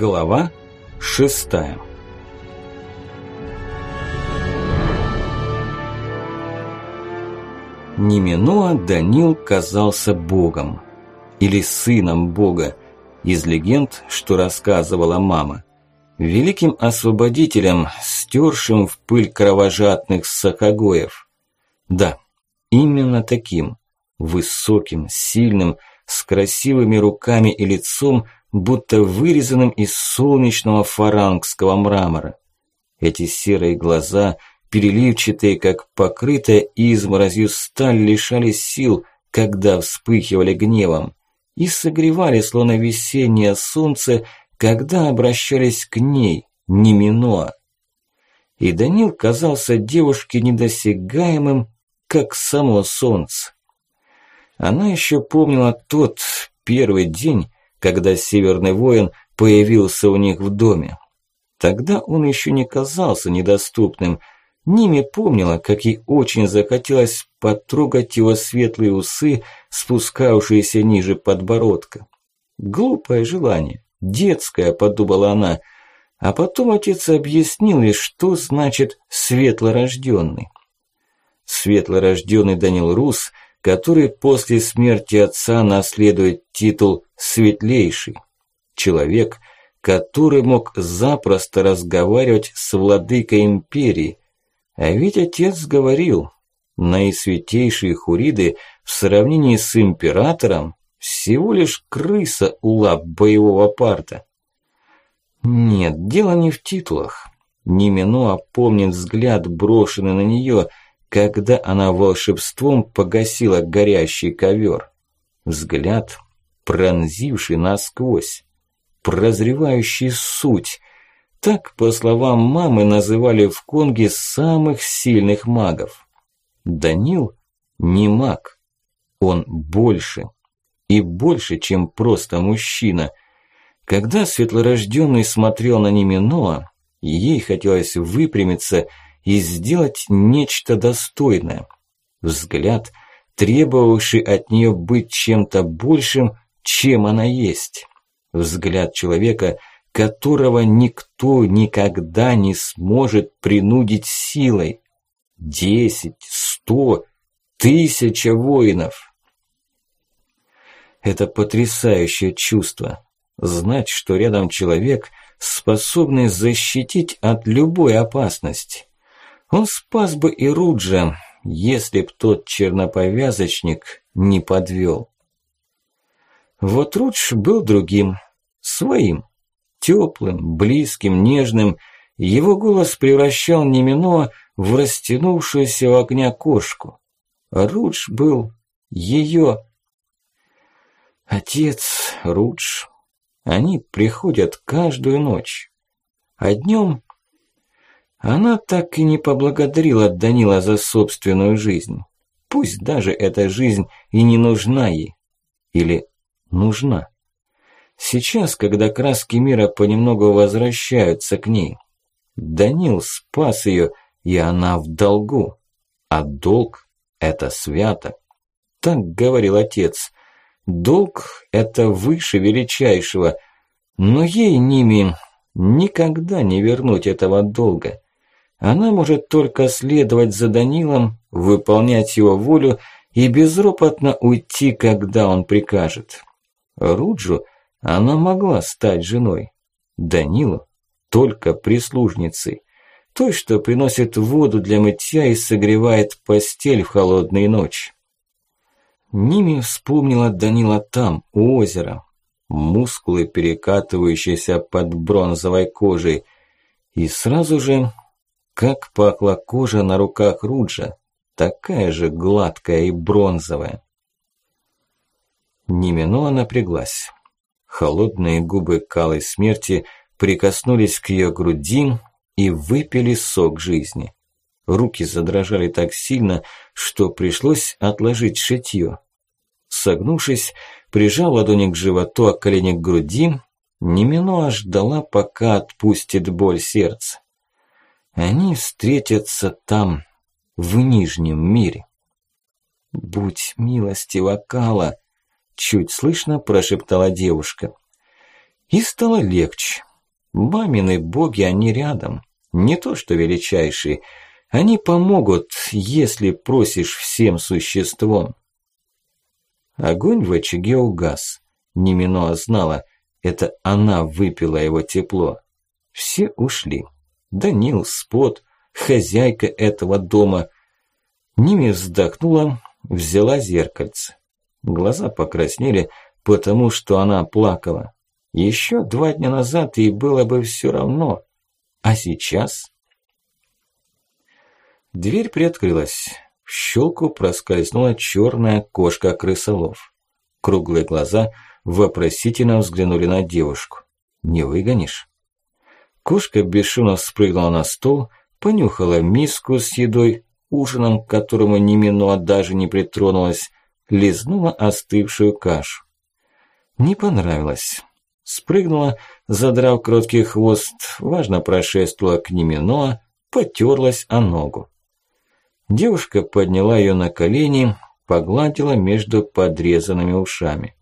Глава шестая Неминуа Данил казался богом. Или сыном бога. Из легенд, что рассказывала мама. Великим освободителем, стершим в пыль кровожадных сахагоев. Да, именно таким. Высоким, сильным, с красивыми руками и лицом, будто вырезанным из солнечного фарангского мрамора. Эти серые глаза, переливчатые, как покрытая изморозью сталь, лишались сил, когда вспыхивали гневом, и согревали, словно весеннее солнце, когда обращались к ней, не Миноа. И Данил казался девушке недосягаемым, как само солнце. Она еще помнила тот первый день, когда Северный воин появился у них в доме. Тогда он еще не казался недоступным. Ними помнила, как ей очень захотелось потрогать его светлые усы, спускавшиеся ниже подбородка. Глупое желание, детское, подумала она. А потом отец объяснил ей, что значит «светлорожденный». Светлорожденный Данил Рус – который после смерти отца наследует титул «светлейший». Человек, который мог запросто разговаривать с владыкой империи. А ведь отец говорил, наисвятейшие хуриды в сравнении с императором всего лишь крыса у лап боевого парта. Нет, дело не в титулах. Немино помнит взгляд, брошенный на нее – когда она волшебством погасила горящий ковер. Взгляд, пронзивший насквозь, прозревающий суть. Так, по словам мамы, называли в Конге самых сильных магов. Данил не маг, он больше. И больше, чем просто мужчина. Когда светлорожденный смотрел на Неминоа, ей хотелось выпрямиться и сделать нечто достойное. Взгляд, требовавший от нее быть чем-то большим, чем она есть. Взгляд человека, которого никто никогда не сможет принудить силой. Десять, сто, тысяча воинов. Это потрясающее чувство. Знать, что рядом человек, способный защитить от любой опасности. Он спас бы и Руджа, если б тот черноповязочник не подвел. Вот Рудж был другим, своим, теплым, близким, нежным. Его голос превращал Немино в растянувшуюся у огня кошку. Рудж был ее. Отец, Рудж. Они приходят каждую ночь. А днем она так и не поблагодарила Данила за собственную жизнь. Пусть даже эта жизнь и не нужна ей. Или нужна. Сейчас, когда краски мира понемногу возвращаются к ней. Данил спас ее, и она в долгу. А долг – это свято. Так говорил отец. Долг – это выше величайшего. Но ей, Ними, никогда не вернуть этого долга. Она может только следовать за Данилом, выполнять его волю и безропотно уйти, когда он прикажет. Руджу она могла стать женой. Данилу только прислужницей. Той, что приносит воду для мытья и согревает постель в холодные ночи. Ними вспомнила Данила там, у озера. Мускулы, перекатывающиеся под бронзовой кожей. И сразу же как пахла кожа на руках Руджа, такая же гладкая и бронзовая. Немино напряглась. Холодные губы калой смерти прикоснулись к ее груди и выпили сок жизни. Руки задрожали так сильно, что пришлось отложить шитьё. Согнувшись, прижал ладони к животу, а колени к груди, Немино ждала, пока отпустит боль сердца. Они встретятся там, в Нижнем мире. «Будь милостива, Кала!» – чуть слышно прошептала девушка. И стало легче. Мамины боги, они рядом. Не то что величайшие. Они помогут, если просишь всем существом. Огонь в очаге угас. Неминоа знала, это она выпила его тепло. Все ушли. Данил, Спот, хозяйка этого дома. Ними вздохнула, взяла зеркальце. Глаза покраснели, потому что она плакала. Еще два дня назад ей было бы все равно. А сейчас? Дверь приоткрылась. В щелку проскользнула черная кошка-крысолов. Круглые глаза вопросительно взглянули на девушку. «Не выгонишь?» Кошка бесшумно спрыгнула на стол, понюхала миску с едой, ужином, к которому Неминоа даже не притронулась, лизнула остывшую кашу. Не понравилось. Спрыгнула, задрав кроткий хвост, важно прошествовала к Неминоа, потерлась о ногу. Девушка подняла ее на колени, погладила между подрезанными ушами.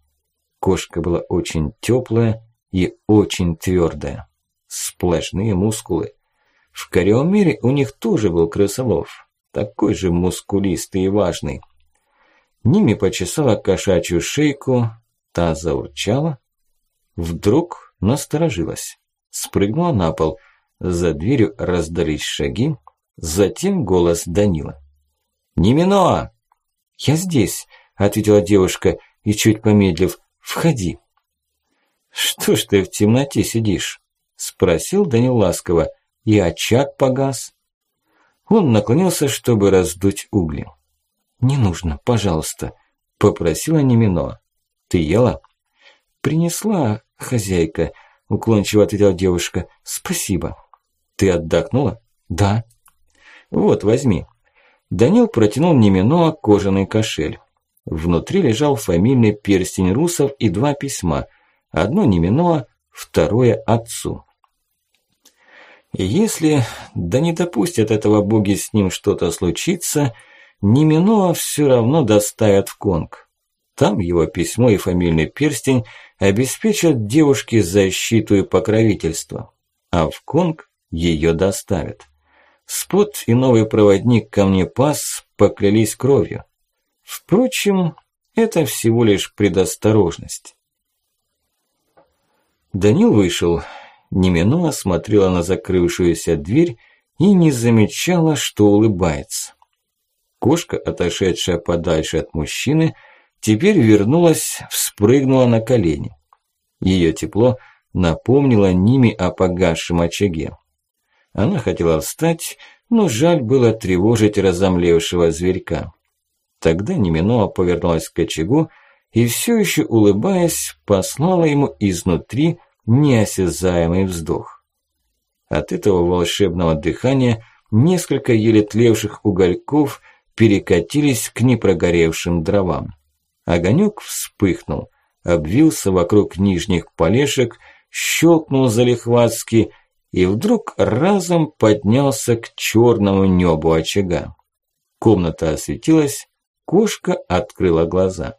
Кошка была очень теплая и очень твердая. Сплошные мускулы. В Кариомире у них тоже был крысолов, такой же мускулистый и важный. Ними почесала кошачью шейку, та заурчала. Вдруг насторожилась, спрыгнула на пол. За дверью раздались шаги, затем голос Данила. «Неминоа!» «Я здесь», – ответила девушка и, чуть помедлив, «входи». «Что ж ты в темноте сидишь?» – спросил Данил ласково, и очаг погас. Он наклонился, чтобы раздуть угли. «Не нужно, пожалуйста», – попросила Немино. «Ты ела?» «Принесла, хозяйка», – уклончиво ответила девушка. «Спасибо». «Ты отдохнула?» «Да». «Вот, возьми». Данил протянул Неминоа кожаный кошель. Внутри лежал фамильный перстень русов и два письма. Одно Неминоа, второе отцу. Если, да не допустят этого боги с ним что-то случиться, Неминоа все равно доставят в Конг. Там его письмо и фамильный перстень обеспечат девушке защиту и покровительство, а в Конг ее доставят. Спот и новый проводник Камнепас поклялись кровью. Впрочем, это всего лишь предосторожность. Данил вышел. Немино смотрела на закрывшуюся дверь и не замечала, что улыбается. Кошка, отошедшая подальше от мужчины, теперь вернулась, вспрыгнула на колени. Ее тепло напомнило Ними о погасшем очаге. Она хотела встать, но жаль было тревожить разомлевшего зверька. Тогда Неминоа повернулась к очагу и все еще улыбаясь, послала ему изнутри неосязаемый вздох. От этого волшебного дыхания несколько еле тлевших угольков перекатились к непрогоревшим дровам. Огонек вспыхнул, обвился вокруг нижних полешек, щелкнул залихватски и вдруг разом поднялся к черному небу очага. Комната осветилась, кошка открыла глаза.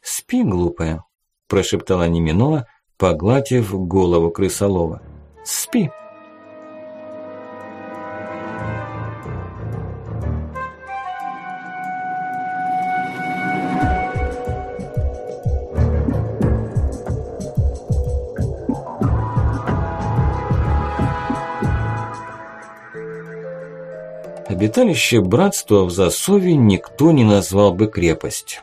«Спи, глупая», – прошептала Неминоа, погладив голову крысолова. «Спи». Обиталище братства в Засове никто не назвал бы крепость.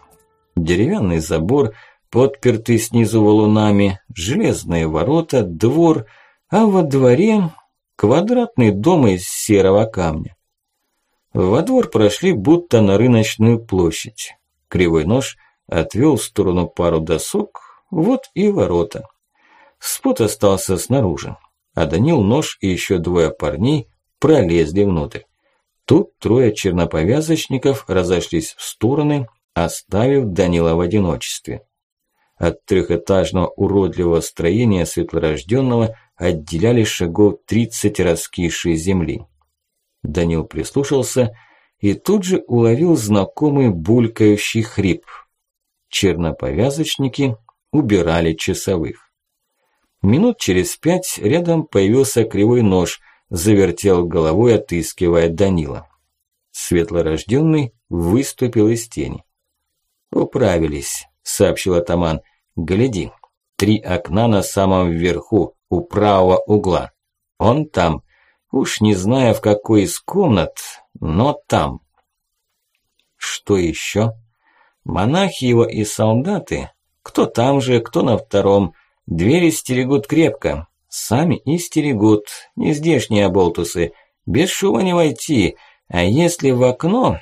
Деревянный забор, подпертый снизу валунами, железные ворота, двор, а во дворе квадратный дом из серого камня. Во двор прошли будто на рыночную площадь. Кривой нож отвел в сторону пару досок, вот и ворота. Спот остался снаружи, а Данил нож и еще двое парней пролезли внутрь. Тут трое черноповязочников разошлись в стороны, оставив Данила в одиночестве. От трехэтажного уродливого строения светлорожденного отделяли шагов 30 раскисшей земли. Данил прислушался и тут же уловил знакомый булькающий хрип. Черноповязочники убирали часовых. Минут через пять рядом появился кривой нож, завертел головой, отыскивая Данила. Светлорожденный выступил из тени. «Управились», – сообщил атаман. «Гляди, три окна на самом верху, у правого угла. Он там. Уж не знаю, в какой из комнат, но там». «Что еще?» «Монахи его и солдаты, кто там же, кто на втором, двери стерегут крепко, сами и стерегут, не здешние оболтусы, без шума не войти, а если в окно,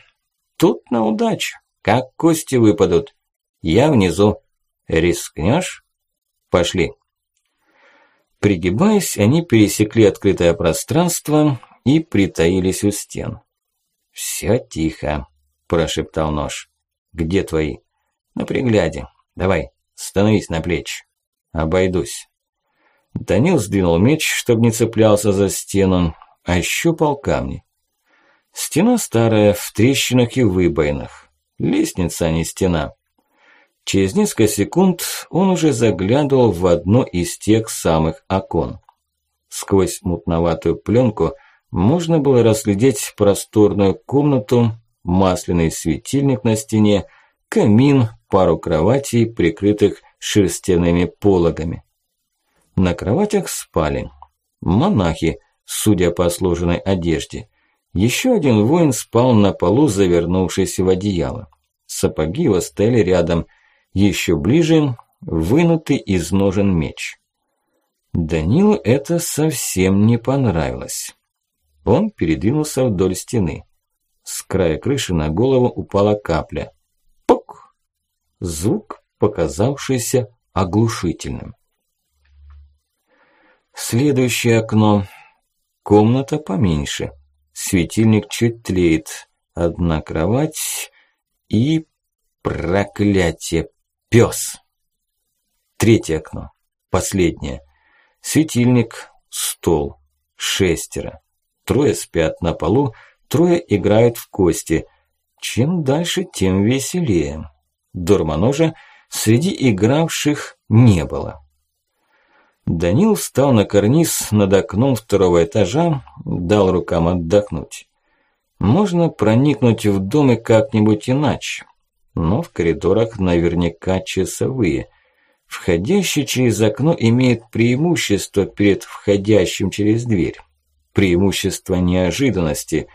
тут на удачу, как кости выпадут. Я внизу. Рискнешь? Пошли. Пригибаясь, они пересекли открытое пространство и притаились у стен. «Всё тихо», – прошептал нож. «Где твои?» «На пригляде. Давай, становись на плечи. Обойдусь». Данил сдвинул меч, чтобы не цеплялся за стену, ощупал камни. Стена старая, в трещинах и выбоинах. Лестница, а не стена. Через несколько секунд он уже заглядывал в одно из тех самых окон. Сквозь мутноватую пленку можно было разглядеть просторную комнату, масляный светильник на стене, камин, пару кроватей, прикрытых шерстяными пологами. На кроватях спали монахи, судя по сложенной одежде – еще один воин спал на полу, завернувшись в одеяло. Сапоги его стояли рядом. Еще ближе вынутый из ножен меч. Данилу это совсем не понравилось. Он передвинулся вдоль стены. С края крыши на голову упала капля. Пук! Звук, показавшийся оглушительным. Следующее окно. Комната поменьше. Светильник чуть тлеет. Одна кровать и... Проклятие! Пёс! Третье окно. Последнее. Светильник, стол. Шестеро. Трое спят на полу, трое играют в кости. Чем дальше, тем веселее. Дурманожа среди игравших не было. Данил встал на карниз над окном второго этажа, дал рукам отдохнуть. Можно проникнуть в дом и как-нибудь иначе, но в коридорах наверняка часовые. Входящий через окно имеет преимущество перед входящим через дверь. Преимущество неожиданности,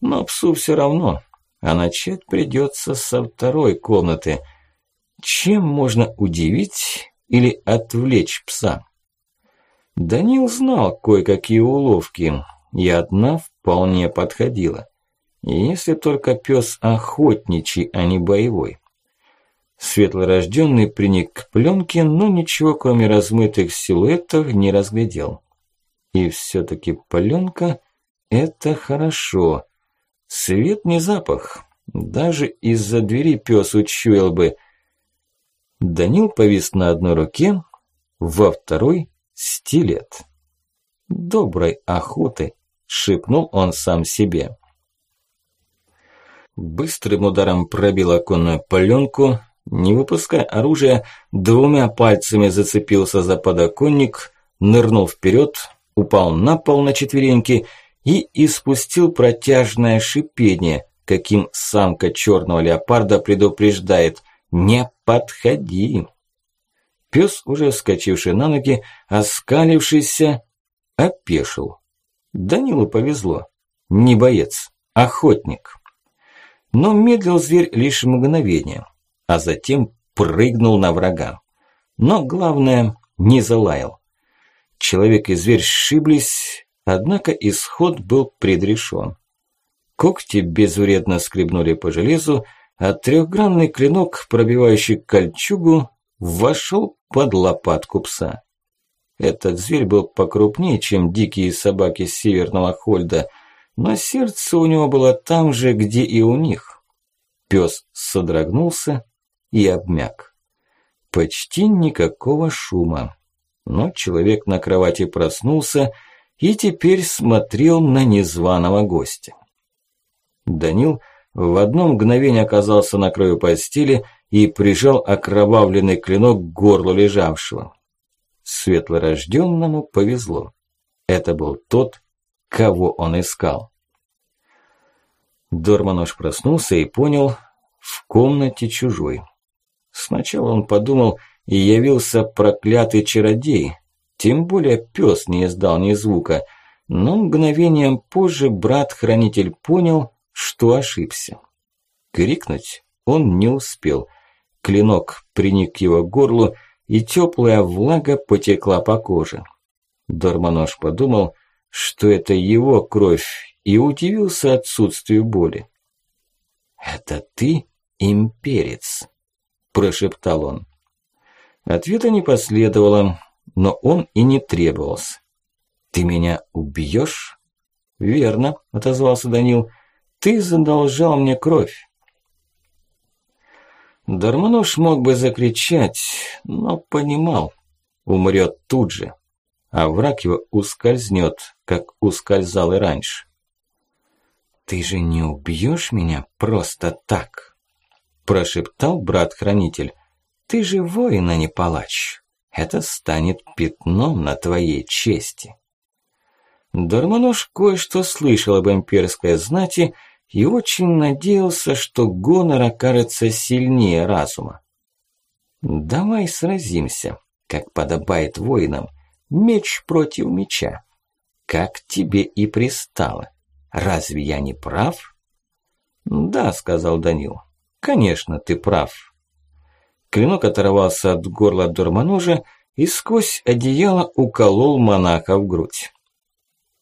но псу все равно, а начать придется со второй комнаты. Чем можно удивить или отвлечь пса? Данил знал кое-какие уловки, и одна вполне подходила. Если только пес охотничий, а не боевой. Светлорожденный приник к пленке, но ничего, кроме размытых силуэтов, не разглядел. И все-таки пленка – это хорошо. Свет не запах. Даже из-за двери пес учуял бы. Данил повис на одной руке, во второй стилет. «Доброй охоты!» – шепнул он сам себе. Быстрым ударом пробил оконную паленку, не выпуская оружия, двумя пальцами зацепился за подоконник, нырнул вперед, упал на пол на четвереньки и испустил протяжное шипение, каким самка черного леопарда предупреждает «Не подходи!». Пес, уже вскочивший на ноги, оскалившийся, опешил. Данилу повезло. Не боец, охотник. Но медлил зверь лишь мгновение, а затем прыгнул на врага. Но главное, не залаял. Человек и зверь сшиблись, однако исход был предрешен. Когти безвредно скребнули по железу, а трехгранный клинок, пробивающий кольчугу, вошел под лопатку пса. Этот зверь был покрупнее, чем дикие собаки северного Хольда, но сердце у него было там же, где и у них. Пес содрогнулся и обмяк. Почти никакого шума. Но человек на кровати проснулся и теперь смотрел на незваного гостя. Данил в одно мгновение оказался на краю постели и прижал окровавленный клинок к горлу лежавшего. Светлорожденному повезло. Это был тот, кого он искал. Дорманош проснулся и понял, в комнате чужой. Сначала он подумал, и явился проклятый чародей, тем более пес не издал ни звука, но мгновением позже брат-хранитель понял, что ошибся. Крикнуть он не успел. Клинок приник к его горлу, и теплая влага потекла по коже. Дормонош подумал, что это его кровь, и удивился отсутствию боли. «Это ты, имперец?» – прошептал он. Ответа не последовало, но он и не требовался. «Ты меня убьешь?» «Верно», – отозвался Данил. «Ты задолжал мне кровь». Дармонож мог бы закричать, но понимал, умрет тут же, а враг его ускользнет, как ускользал и раньше. «Ты же не убьешь меня просто так?» – прошептал брат-хранитель. «Ты же воин, а не палач. Это станет пятном на твоей чести». Дармонож кое-что слышал об имперской знати и очень надеялся, что гонор окажется сильнее разума. «Давай сразимся, как подобает воинам, меч против меча, как тебе и пристало. Разве я не прав?» «Да», – сказал Данил, – «конечно, ты прав». Клинок оторвался от горла Дурманожа и сквозь одеяло уколол монаха в грудь.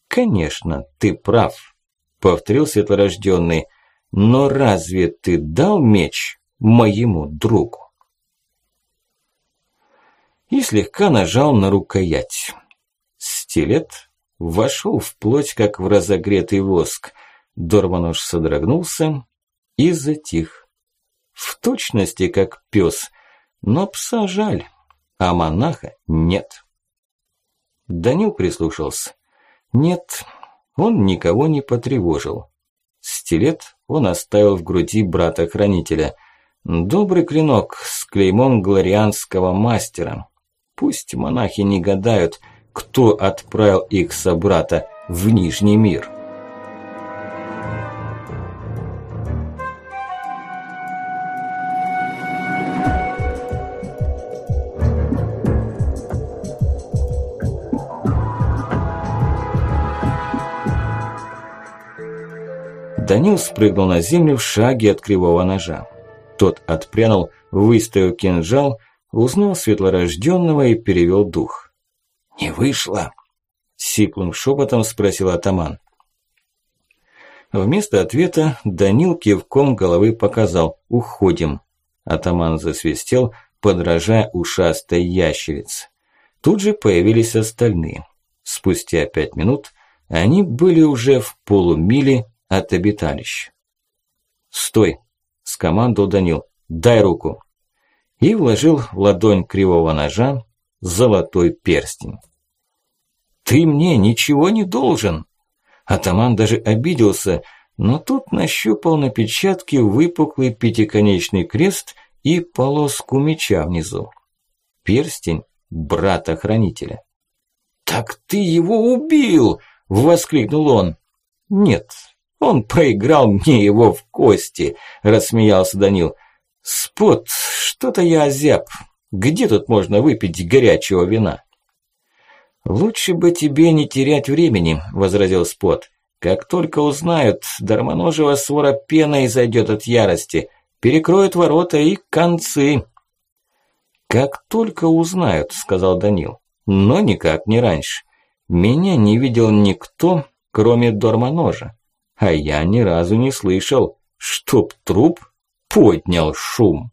«Конечно, ты прав», – повторил светлорожденный. «Но разве ты дал меч моему другу?» Слегка нажал на рукоять. Стилет вошел в плоть, как в разогретый воск. Дормануш содрогнулся и затих. В точности, как пес, но пса жаль, а монаха нет. Данил прислушался. Нет, он никого не потревожил. Стилет он оставил в груди брата-хранителя. Добрый клинок с клеймом глорианского мастера. Пусть монахи не гадают, кто отправил их собрата в Нижний мир. Данил спрыгнул на землю в шаге от кривого ножа. Тот отпрянул, выставил кинжал, узнал светлорожденного и перевел дух. «Не вышло?» – сиплым шепотом спросил атаман. Вместо ответа Данил кивком головы показал «Уходим». Атаман засвистел, подражая ушастой ящерице. Тут же появились остальные. Спустя пять минут они были уже в полумиле от обиталищ. «Стой!» – скомандовал Данил. «Дай руку!» И вложил в ладонь кривого ножа золотой перстень. «Ты мне ничего не должен!» Атаман даже обиделся, но тут нащупал на печатке выпуклый пятиконечный крест и полоску меча внизу. Перстень брата-хранителя. «Так ты его убил!» – воскликнул он. «Нет, он проиграл мне его в кости, рассмеялся Данил. Спот, что-то я озяб. Где тут можно выпить горячего вина? Лучше бы тебе не терять времени, возразил Спот. Как только узнают, дармоножего свора пена изойдет от ярости, перекроют ворота и концы. Как только узнают, сказал Данил, но никак не раньше. Меня не видел никто, кроме Дормоножа а я ни разу не слышал, чтоб труп поднял шум.